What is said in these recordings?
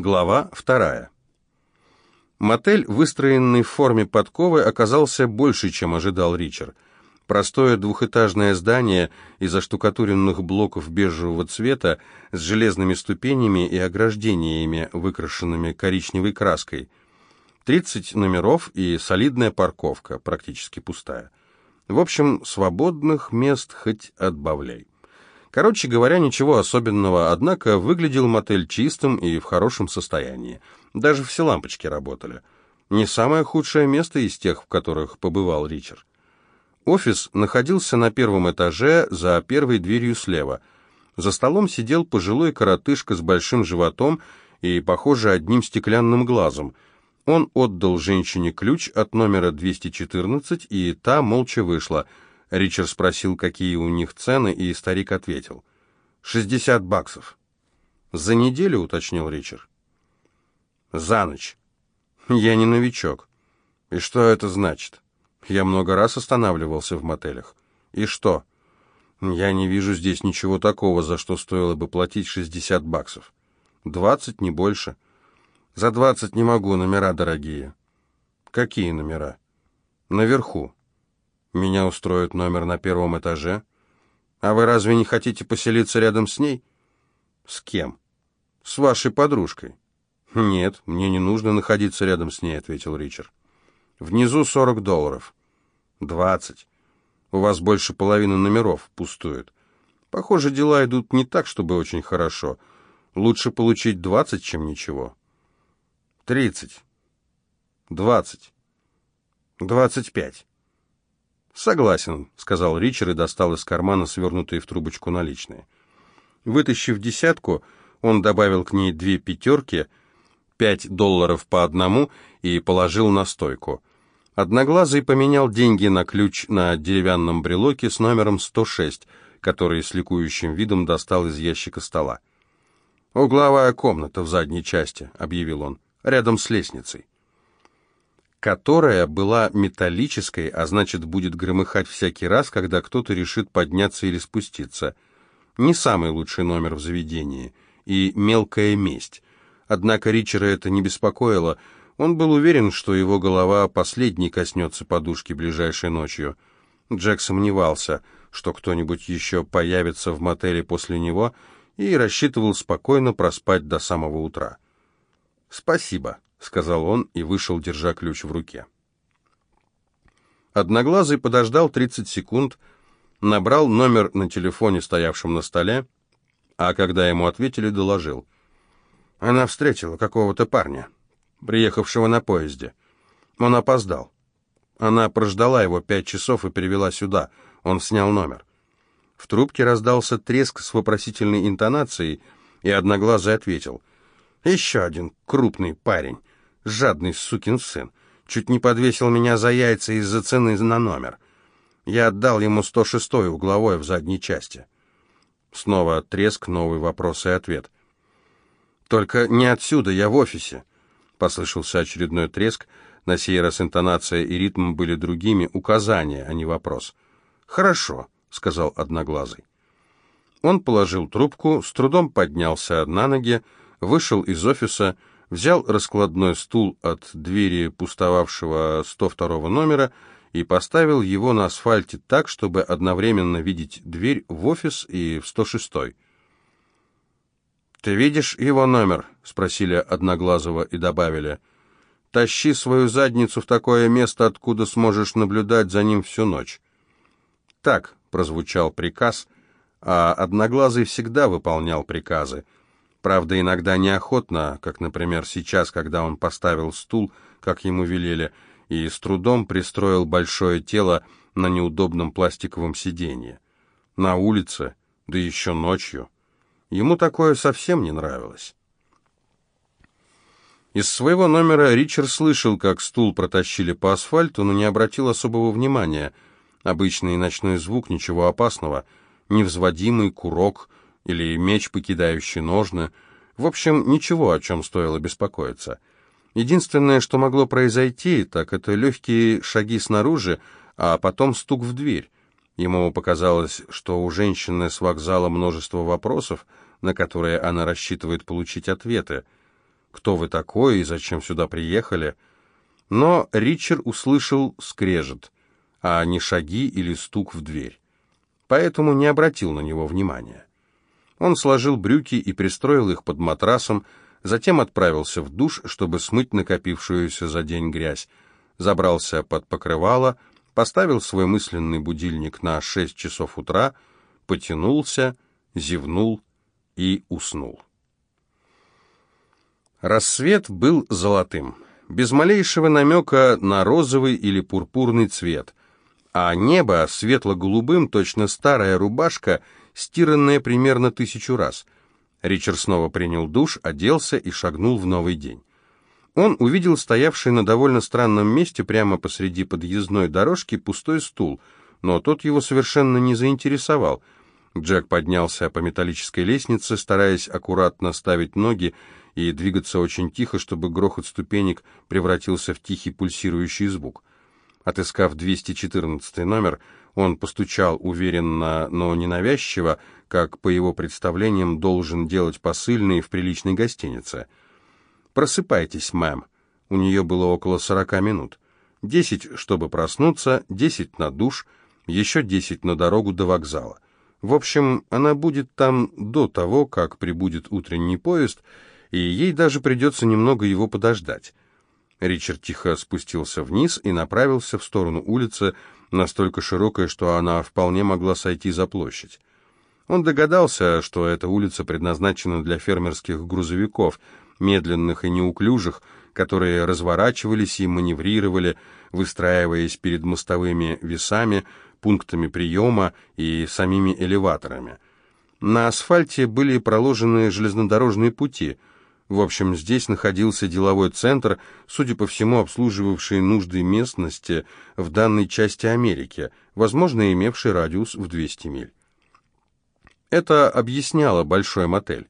Глава вторая. Мотель, выстроенный в форме подковы, оказался больше, чем ожидал Ричард. Простое двухэтажное здание из оштукатуренных блоков бежевого цвета с железными ступенями и ограждениями, выкрашенными коричневой краской. 30 номеров и солидная парковка, практически пустая. В общем, свободных мест хоть отбавляй. Короче говоря, ничего особенного, однако выглядел мотель чистым и в хорошем состоянии. Даже все лампочки работали. Не самое худшее место из тех, в которых побывал Ричард. Офис находился на первом этаже за первой дверью слева. За столом сидел пожилой коротышка с большим животом и, похоже, одним стеклянным глазом. Он отдал женщине ключ от номера 214, и та молча вышла – Ричард спросил, какие у них цены, и старик ответил. «Шестьдесят баксов». «За неделю?» — уточнил Ричард. «За ночь». «Я не новичок». «И что это значит?» «Я много раз останавливался в мотелях». «И что?» «Я не вижу здесь ничего такого, за что стоило бы платить шестьдесят баксов». «Двадцать, не больше». «За двадцать не могу, номера дорогие». «Какие номера?» «Наверху». Меня устроит номер на первом этаже. А вы разве не хотите поселиться рядом с ней? С кем? С вашей подружкой. Нет, мне не нужно находиться рядом с ней, ответил Ричард. Внизу 40 долларов. 20. У вас больше половины номеров пустует. Похоже, дела идут не так, чтобы очень хорошо. Лучше получить 20, чем ничего. 30. 20. 25. «Согласен», — сказал Ричард и достал из кармана свернутые в трубочку наличные. Вытащив десятку, он добавил к ней две пятерки, пять долларов по одному, и положил на стойку. Одноглазый поменял деньги на ключ на деревянном брелоке с номером 106, который с ликующим видом достал из ящика стола. «Угловая комната в задней части», — объявил он, — «рядом с лестницей» которая была металлической, а значит будет громыхать всякий раз, когда кто-то решит подняться или спуститься. Не самый лучший номер в заведении. И мелкая месть. Однако Ричера это не беспокоило. Он был уверен, что его голова последней коснется подушки ближайшей ночью. Джек сомневался, что кто-нибудь еще появится в мотеле после него, и рассчитывал спокойно проспать до самого утра. «Спасибо», — сказал он и вышел, держа ключ в руке. Одноглазый подождал 30 секунд, набрал номер на телефоне, стоявшем на столе, а когда ему ответили, доложил. Она встретила какого-то парня, приехавшего на поезде. Он опоздал. Она прождала его пять часов и перевела сюда. Он снял номер. В трубке раздался треск с вопросительной интонацией, и Одноглазый ответил. «Еще один крупный парень. Жадный сукин сын. Чуть не подвесил меня за яйца из-за цены на номер. Я отдал ему 106-й угловой в задней части. Снова треск, новый вопрос и ответ. «Только не отсюда, я в офисе», — послышался очередной треск. На сей раз интонация и ритм были другими, указания, а не вопрос. «Хорошо», — сказал Одноглазый. Он положил трубку, с трудом поднялся на ноги, вышел из офиса, взял раскладной стул от двери пустовавшего 102 номера и поставил его на асфальте так, чтобы одновременно видеть дверь в офис и в 106 -й. «Ты видишь его номер?» — спросили Одноглазого и добавили. «Тащи свою задницу в такое место, откуда сможешь наблюдать за ним всю ночь». Так прозвучал приказ, а Одноглазый всегда выполнял приказы — Правда, иногда неохотно, как, например, сейчас, когда он поставил стул, как ему велели, и с трудом пристроил большое тело на неудобном пластиковом сиденье. На улице, да еще ночью. Ему такое совсем не нравилось. Из своего номера Ричард слышал, как стул протащили по асфальту, но не обратил особого внимания. Обычный ночной звук, ничего опасного. Невзводимый курок — или меч, покидающий ножны. В общем, ничего, о чем стоило беспокоиться. Единственное, что могло произойти, так это легкие шаги снаружи, а потом стук в дверь. Ему показалось, что у женщины с вокзала множество вопросов, на которые она рассчитывает получить ответы. кто вы такой и зачем сюда приехали. Но Ричард услышал скрежет, а не шаги или стук в дверь. Поэтому не обратил на него внимания. Он сложил брюки и пристроил их под матрасом, затем отправился в душ, чтобы смыть накопившуюся за день грязь, забрался под покрывало, поставил свой мысленный будильник на 6 часов утра, потянулся, зевнул и уснул. Рассвет был золотым, без малейшего намека на розовый или пурпурный цвет, а небо светло-голубым, точно старая рубашка, стиранная примерно тысячу раз. Ричард снова принял душ, оделся и шагнул в новый день. Он увидел стоявший на довольно странном месте прямо посреди подъездной дорожки пустой стул, но тот его совершенно не заинтересовал. Джек поднялся по металлической лестнице, стараясь аккуратно ставить ноги и двигаться очень тихо, чтобы грохот ступенек превратился в тихий пульсирующий звук. Отыскав 214 номер, он постучал уверенно, но ненавязчиво, как, по его представлениям, должен делать посыльный в приличной гостинице — «Просыпайтесь, мэм». У нее было около сорока минут. Десять, чтобы проснуться, десять на душ, еще десять на дорогу до вокзала. В общем, она будет там до того, как прибудет утренний поезд, и ей даже придется немного его подождать. Ричард тихо спустился вниз и направился в сторону улицы, настолько широкой, что она вполне могла сойти за площадь. Он догадался, что эта улица предназначена для фермерских грузовиков — медленных и неуклюжих, которые разворачивались и маневрировали, выстраиваясь перед мостовыми весами, пунктами приема и самими элеваторами. На асфальте были проложены железнодорожные пути. В общем, здесь находился деловой центр, судя по всему, обслуживавший нужды местности в данной части Америки, возможно, имевший радиус в 200 миль. Это объясняло большой мотель.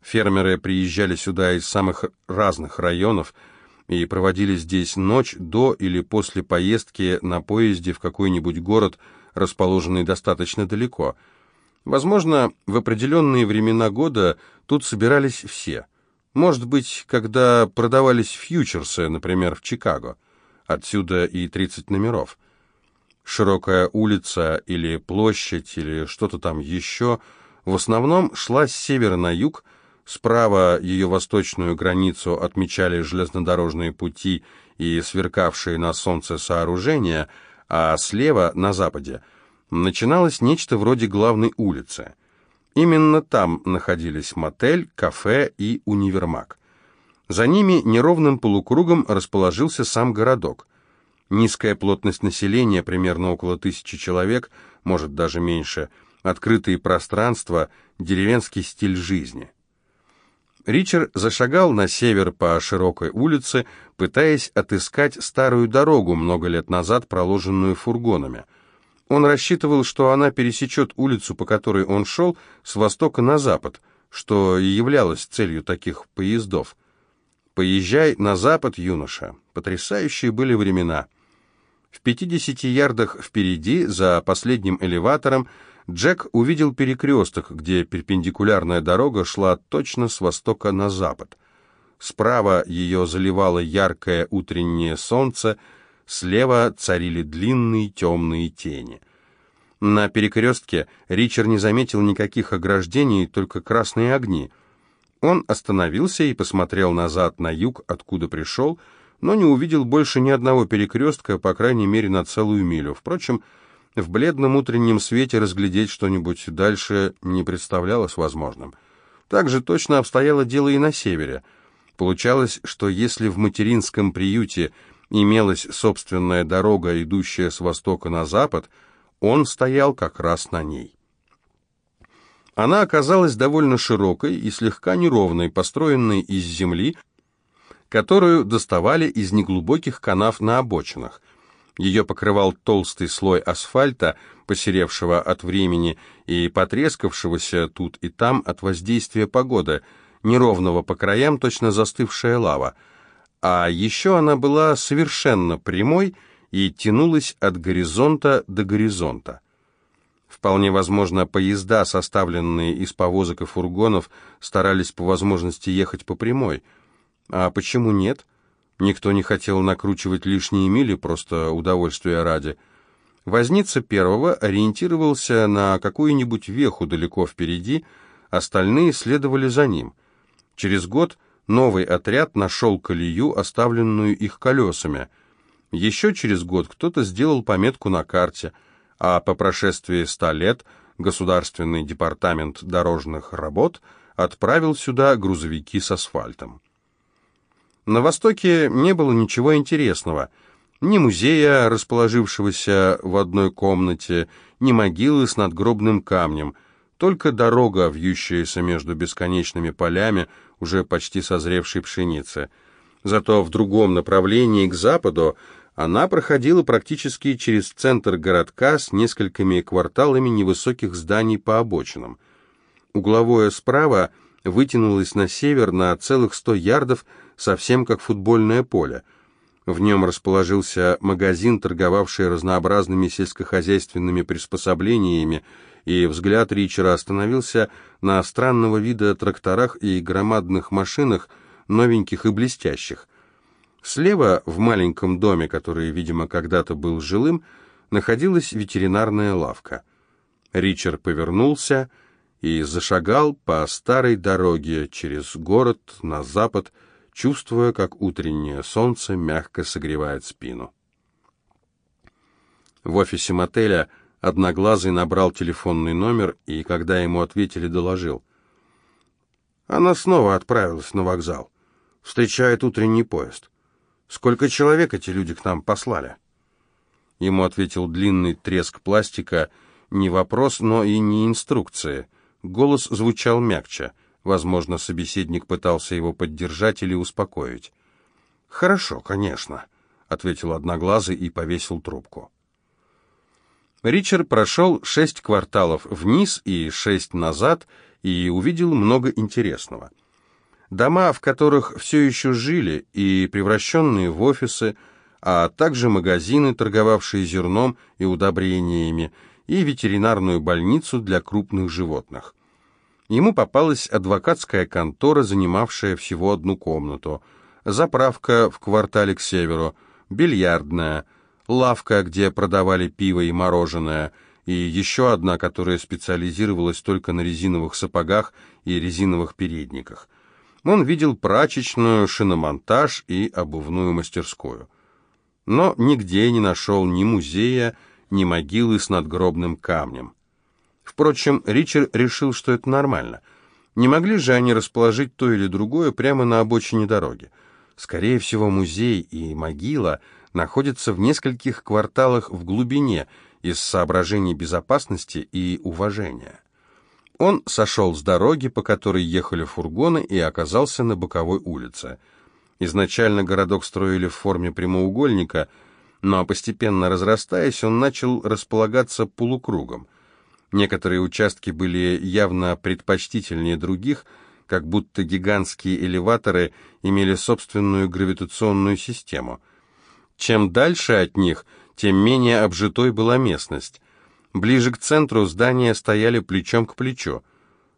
Фермеры приезжали сюда из самых разных районов и проводили здесь ночь до или после поездки на поезде в какой-нибудь город, расположенный достаточно далеко. Возможно, в определенные времена года тут собирались все. Может быть, когда продавались фьючерсы, например, в Чикаго. Отсюда и 30 номеров. Широкая улица или площадь или что-то там еще в основном шла с севера на юг, Справа ее восточную границу отмечали железнодорожные пути и сверкавшие на солнце сооружения, а слева, на западе, начиналось нечто вроде главной улицы. Именно там находились мотель, кафе и универмаг. За ними неровным полукругом расположился сам городок. Низкая плотность населения, примерно около тысячи человек, может даже меньше, открытые пространства, деревенский стиль жизни – Ричард зашагал на север по широкой улице, пытаясь отыскать старую дорогу, много лет назад проложенную фургонами. Он рассчитывал, что она пересечет улицу, по которой он шел, с востока на запад, что и являлось целью таких поездов. «Поезжай на запад, юноша». Потрясающие были времена. В 50 ярдах впереди, за последним элеватором, Джек увидел перекресток, где перпендикулярная дорога шла точно с востока на запад. Справа ее заливало яркое утреннее солнце, слева царили длинные темные тени. На перекрестке Ричард не заметил никаких ограждений, только красные огни. Он остановился и посмотрел назад на юг, откуда пришел, но не увидел больше ни одного перекрестка, по крайней мере, на целую милю. Впрочем, в бледном утреннем свете разглядеть что-нибудь дальше не представлялось возможным. Так же точно обстояло дело и на севере. Получалось, что если в материнском приюте имелась собственная дорога, идущая с востока на запад, он стоял как раз на ней. Она оказалась довольно широкой и слегка неровной, построенной из земли, которую доставали из неглубоких канав на обочинах. Ее покрывал толстый слой асфальта, посеревшего от времени и потрескавшегося тут и там от воздействия погоды, неровного по краям точно застывшая лава. А еще она была совершенно прямой и тянулась от горизонта до горизонта. Вполне возможно, поезда, составленные из повозок и фургонов, старались по возможности ехать по прямой. А почему нет? Никто не хотел накручивать лишние мили, просто удовольствия ради. Возница первого ориентировался на какую-нибудь веху далеко впереди, остальные следовали за ним. Через год новый отряд нашел колею, оставленную их колесами. Еще через год кто-то сделал пометку на карте, а по прошествии ста лет Государственный департамент дорожных работ отправил сюда грузовики с асфальтом. На Востоке не было ничего интересного. Ни музея, расположившегося в одной комнате, ни могилы с надгробным камнем, только дорога, вьющаяся между бесконечными полями уже почти созревшей пшеницы. Зато в другом направлении, к западу, она проходила практически через центр городка с несколькими кварталами невысоких зданий по обочинам. Угловое справа вытянулось на север на целых сто ярдов, совсем как футбольное поле. В нем расположился магазин, торговавший разнообразными сельскохозяйственными приспособлениями, и взгляд Ричера остановился на странного вида тракторах и громадных машинах, новеньких и блестящих. Слева, в маленьком доме, который, видимо, когда-то был жилым, находилась ветеринарная лавка. Ричард повернулся и зашагал по старой дороге через город на запад, чувствуя, как утреннее солнце мягко согревает спину. В офисе мотеля Одноглазый набрал телефонный номер и, когда ему ответили, доложил. Она снова отправилась на вокзал. Встречает утренний поезд. Сколько человек эти люди к нам послали? Ему ответил длинный треск пластика, не вопрос, но и не инструкции. Голос звучал мягче — Возможно, собеседник пытался его поддержать или успокоить. «Хорошо, конечно», — ответил Одноглазый и повесил трубку. Ричард прошел шесть кварталов вниз и шесть назад и увидел много интересного. Дома, в которых все еще жили, и превращенные в офисы, а также магазины, торговавшие зерном и удобрениями, и ветеринарную больницу для крупных животных. Ему попалась адвокатская контора, занимавшая всего одну комнату, заправка в квартале к северу, бильярдная, лавка, где продавали пиво и мороженое, и еще одна, которая специализировалась только на резиновых сапогах и резиновых передниках. Он видел прачечную, шиномонтаж и обувную мастерскую. Но нигде не нашел ни музея, ни могилы с надгробным камнем. Впрочем, Ричард решил, что это нормально. Не могли же они расположить то или другое прямо на обочине дороги? Скорее всего, музей и могила находятся в нескольких кварталах в глубине из соображений безопасности и уважения. Он сошел с дороги, по которой ехали фургоны, и оказался на боковой улице. Изначально городок строили в форме прямоугольника, но постепенно разрастаясь, он начал располагаться полукругом – Некоторые участки были явно предпочтительнее других, как будто гигантские элеваторы имели собственную гравитационную систему. Чем дальше от них, тем менее обжитой была местность. Ближе к центру здания стояли плечом к плечу.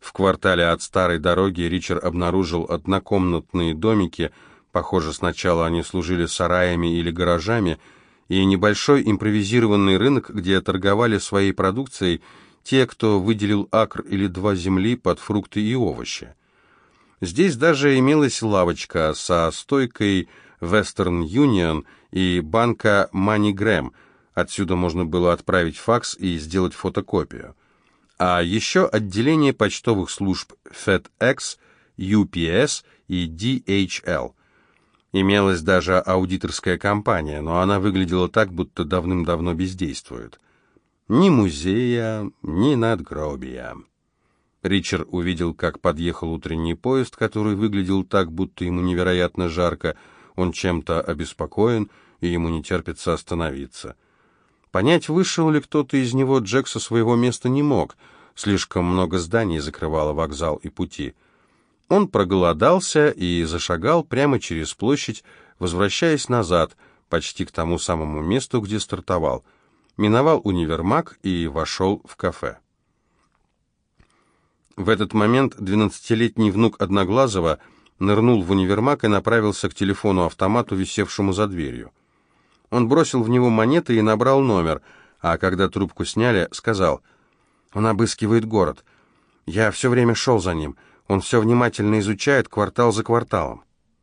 В квартале от старой дороги Ричард обнаружил однокомнатные домики, похоже, сначала они служили сараями или гаражами, и небольшой импровизированный рынок, где торговали своей продукцией те, кто выделил акр или два земли под фрукты и овощи. Здесь даже имелась лавочка со стойкой Western Union и банка MoneyGram. Отсюда можно было отправить факс и сделать фотокопию. А еще отделение почтовых служб FedEx, UPS и DHL. Имелась даже аудиторская компания, но она выглядела так, будто давным-давно бездействует. Ни музея, ни надгробия. Ричард увидел, как подъехал утренний поезд, который выглядел так, будто ему невероятно жарко, он чем-то обеспокоен, и ему не терпится остановиться. Понять, вышел ли кто-то из него, Джек со своего места не мог. Слишком много зданий закрывало вокзал и пути. Он проголодался и зашагал прямо через площадь, возвращаясь назад, почти к тому самому месту, где стартовал — миновал универмаг и вошел в кафе. В этот момент двенадцатилетний внук Одноглазого нырнул в универмаг и направился к телефону-автомату, висевшему за дверью. Он бросил в него монеты и набрал номер, а когда трубку сняли, сказал, «Он обыскивает город. Я все время шел за ним. Он все внимательно изучает квартал за кварталом».